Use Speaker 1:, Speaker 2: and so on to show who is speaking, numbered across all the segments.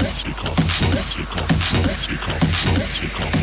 Speaker 1: Take off, take off, take off, take off, take.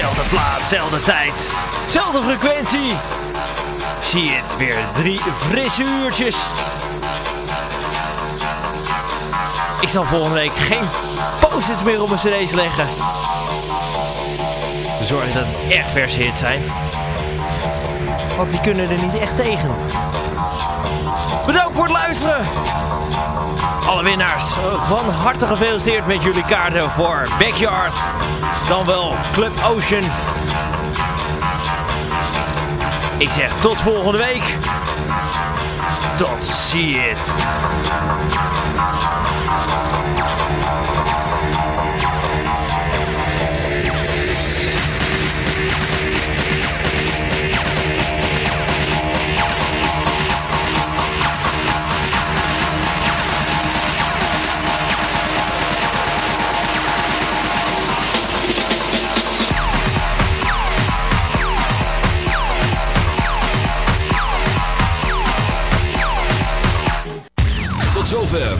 Speaker 1: Zelfde plaats, zelfde tijd, zelfde frequentie. Zie het, weer drie frisse uurtjes. Ik zal volgende week geen post-its meer op mijn cd's leggen. Zorg dat het echt verse hits zijn. Want die kunnen er niet echt tegen. Bedankt voor het luisteren. Alle winnaars, van harte gefeliciteerd met jullie kaarten voor Backyard. Dan wel Club Ocean. Ik zeg tot volgende week. Tot ziens.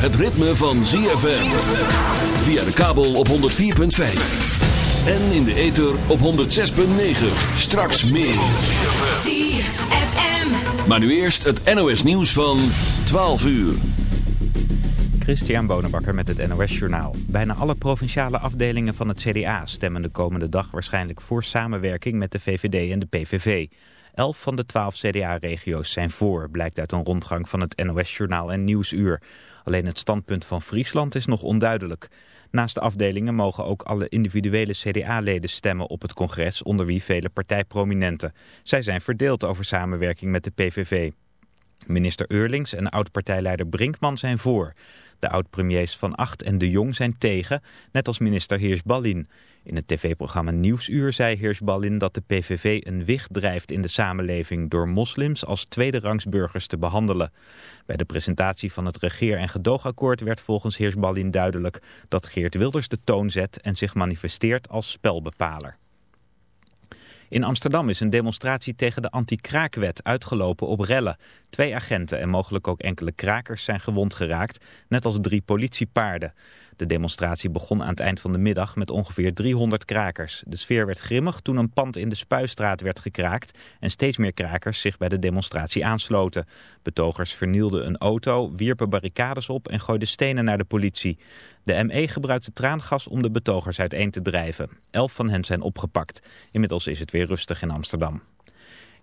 Speaker 2: Het ritme van ZFM. Via de kabel op 104.5. En in de ether op 106.9. Straks meer. ZFM. Maar nu eerst het NOS nieuws van 12 uur.
Speaker 3: Christian Bonenbakker met het NOS Journaal. Bijna alle provinciale afdelingen van het CDA stemmen de komende dag waarschijnlijk voor samenwerking met de VVD en de PVV. Elf van de twaalf CDA-regio's zijn voor, blijkt uit een rondgang van het NOS-journaal en Nieuwsuur. Alleen het standpunt van Friesland is nog onduidelijk. Naast de afdelingen mogen ook alle individuele CDA-leden stemmen op het congres, onder wie vele partijprominenten. Zij zijn verdeeld over samenwerking met de PVV. Minister Eurlings en oud-partijleider Brinkman zijn voor. De oud-premiers Van Acht en De Jong zijn tegen, net als minister Heers-Ballin. In het tv-programma Nieuwsuur zei Heers-Ballin dat de PVV een wicht drijft in de samenleving door moslims als tweederangsburgers te behandelen. Bij de presentatie van het regeer- en gedoogakkoord werd volgens Heers-Ballin duidelijk dat Geert Wilders de toon zet en zich manifesteert als spelbepaler. In Amsterdam is een demonstratie tegen de anti-kraakwet uitgelopen op rellen. Twee agenten en mogelijk ook enkele krakers zijn gewond geraakt, net als drie politiepaarden. De demonstratie begon aan het eind van de middag met ongeveer 300 krakers. De sfeer werd grimmig toen een pand in de Spuistraat werd gekraakt en steeds meer krakers zich bij de demonstratie aansloten. Betogers vernielden een auto, wierpen barricades op en gooiden stenen naar de politie. De ME gebruikte traangas om de betogers uiteen te drijven. Elf van hen zijn opgepakt. Inmiddels is het weer rustig in Amsterdam.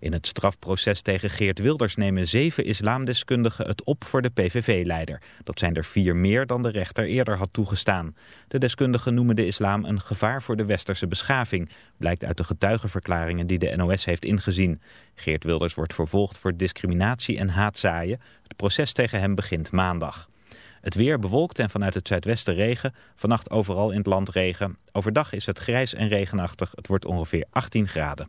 Speaker 3: In het strafproces tegen Geert Wilders nemen zeven islamdeskundigen het op voor de PVV-leider. Dat zijn er vier meer dan de rechter eerder had toegestaan. De deskundigen noemen de islam een gevaar voor de westerse beschaving. Blijkt uit de getuigenverklaringen die de NOS heeft ingezien. Geert Wilders wordt vervolgd voor discriminatie en haatzaaien. Het proces tegen hem begint maandag. Het weer bewolkt en vanuit het zuidwesten regen. Vannacht overal in het land regen. Overdag is het grijs en regenachtig. Het wordt ongeveer 18 graden.